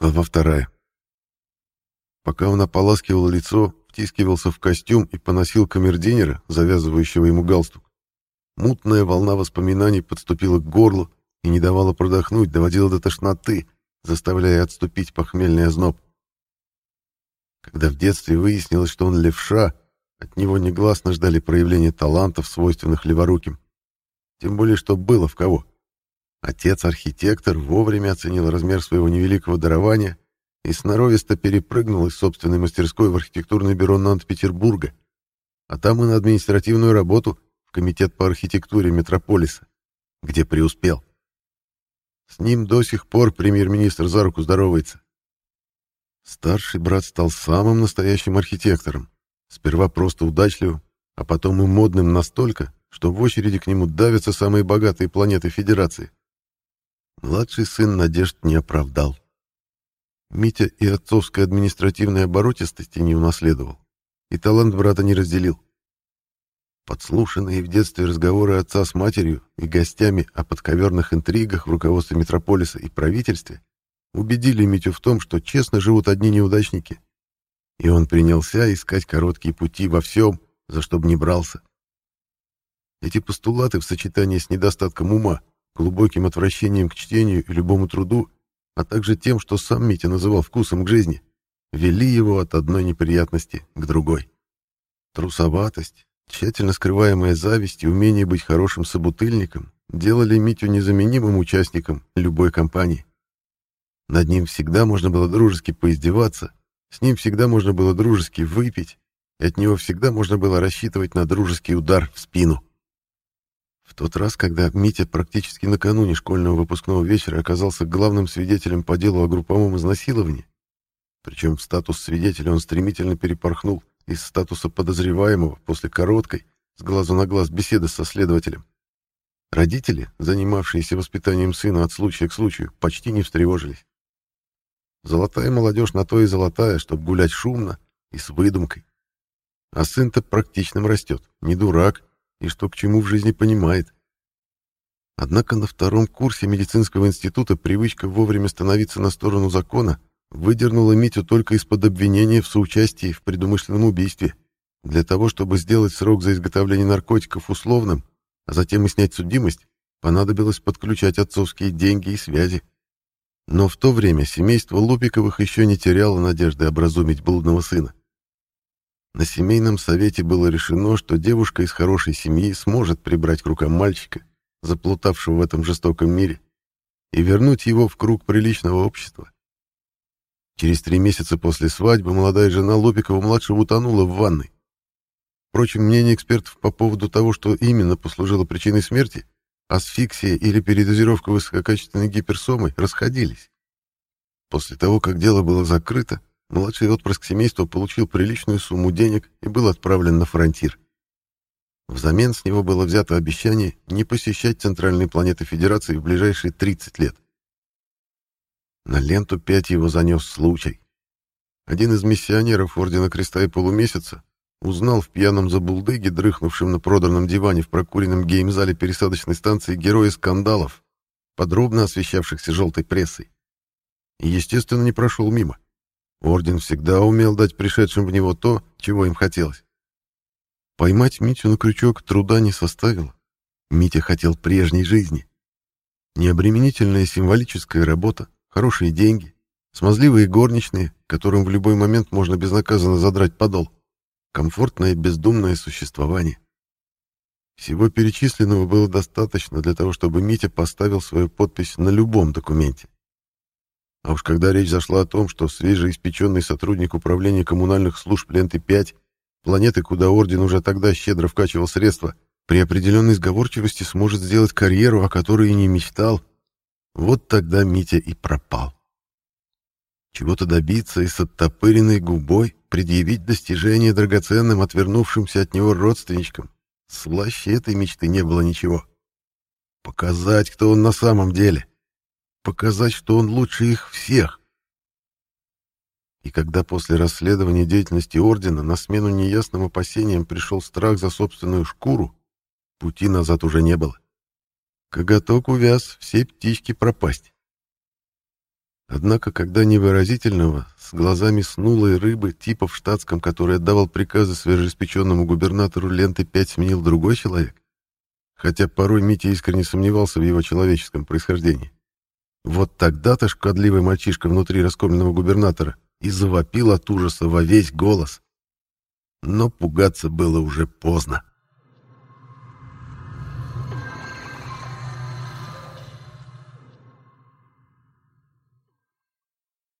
Глава вторая. Пока он ополаскивал лицо, втискивался в костюм и поносил камердинера, завязывающего ему галстук, мутная волна воспоминаний подступила к горлу и не давала продохнуть, доводила до тошноты, заставляя отступить похмельный озноб. Когда в детстве выяснилось, что он левша, от него негласно ждали проявления талантов, свойственных леворуким. Тем более, что было в кого. Отец-архитектор вовремя оценил размер своего невеликого дарования и сноровисто перепрыгнул из собственной мастерской в архитектурное бюро Нант-Петербурга, а там и на административную работу в Комитет по архитектуре Метрополиса, где преуспел. С ним до сих пор премьер-министр за руку здоровается. Старший брат стал самым настоящим архитектором, сперва просто удачливым, а потом и модным настолько, что в очереди к нему давятся самые богатые планеты Федерации. Младший сын надежд не оправдал. Митя и отцовской административной оборотистости не унаследовал, и талант брата не разделил. Подслушанные в детстве разговоры отца с матерью и гостями о подковерных интригах в руководстве метрополиса и правительстве убедили Митю в том, что честно живут одни неудачники, и он принялся искать короткие пути во всем, за что бы не брался. Эти постулаты в сочетании с недостатком ума, глубоким отвращением к чтению и любому труду а также тем, что сам Митя называл вкусом к жизни, вели его от одной неприятности к другой. Трусоватость, тщательно скрываемая зависть и умение быть хорошим собутыльником делали Митю незаменимым участником любой компании. Над ним всегда можно было дружески поиздеваться, с ним всегда можно было дружески выпить, и от него всегда можно было рассчитывать на дружеский удар в спину. В тот раз, когда Митя практически накануне школьного выпускного вечера оказался главным свидетелем по делу о групповом изнасиловании, причем в статус свидетеля он стремительно перепорхнул из статуса подозреваемого после короткой, с глазу на глаз беседы со следователем. Родители, занимавшиеся воспитанием сына от случая к случаю, почти не встревожились. Золотая молодежь на то и золотая, чтобы гулять шумно и с выдумкой. А сын-то практичным растет, не дурак, и что к чему в жизни понимает. Однако на втором курсе медицинского института привычка вовремя становиться на сторону закона выдернула Митю только из-под обвинения в соучастии в предумышленном убийстве, для того, чтобы сделать срок за изготовление наркотиков условным, а затем и снять судимость, понадобилось подключать отцовские деньги и связи. Но в то время семейство Лупиковых еще не теряло надежды образумить блудного сына. На семейном совете было решено, что девушка из хорошей семьи сможет прибрать к рукам мальчика, заплутавшего в этом жестоком мире, и вернуть его в круг приличного общества. Через три месяца после свадьбы молодая жена Лопикова-младшего утонула в ванной. Впрочем, мнения экспертов по поводу того, что именно послужило причиной смерти, асфиксия или передозировка высококачественной гиперсомой, расходились. После того, как дело было закрыто, Младший отпрыск семейства получил приличную сумму денег и был отправлен на фронтир. Взамен с него было взято обещание не посещать центральные планеты Федерации в ближайшие 30 лет. На ленту 5 его занес случай. Один из миссионеров Ордена Креста и Полумесяца узнал в пьяном забулдыге, дрыхнувшем на проданном диване в прокуренном геймзале пересадочной станции героя скандалов, подробно освещавшихся желтой прессой. И, естественно, не прошел мимо. Орден всегда умел дать пришедшим в него то, чего им хотелось. Поймать Митю на крючок труда не составило. Митя хотел прежней жизни. Необременительная символическая работа, хорошие деньги, смазливые горничные, которым в любой момент можно безнаказанно задрать подол, комфортное бездумное существование. Всего перечисленного было достаточно для того, чтобы Митя поставил свою подпись на любом документе. А уж когда речь зашла о том, что свежеиспеченный сотрудник управления коммунальных служб Ленты-5, планеты, куда Орден уже тогда щедро вкачивал средства, при определенной сговорчивости сможет сделать карьеру, о которой и не мечтал, вот тогда Митя и пропал. Чего-то добиться и с оттопыренной губой предъявить достижение драгоценным, отвернувшимся от него родственничкам. Слаще этой мечты не было ничего. Показать, кто он на самом деле показать, что он лучше их всех. И когда после расследования деятельности Ордена на смену неясным опасениям пришел страх за собственную шкуру, пути назад уже не было. Коготок увяз, все птички пропасть. Однако, когда невыразительного, с глазами снулой рыбы, типа в штатском, который отдавал приказы свежеиспеченному губернатору ленты 5 сменил другой человек, хотя порой Митя искренне сомневался в его человеческом происхождении, вот тогда-то шкодливый мальчишка внутри раскормленного губернатора и завопил от ужаса во весь голос. Но пугаться было уже поздно.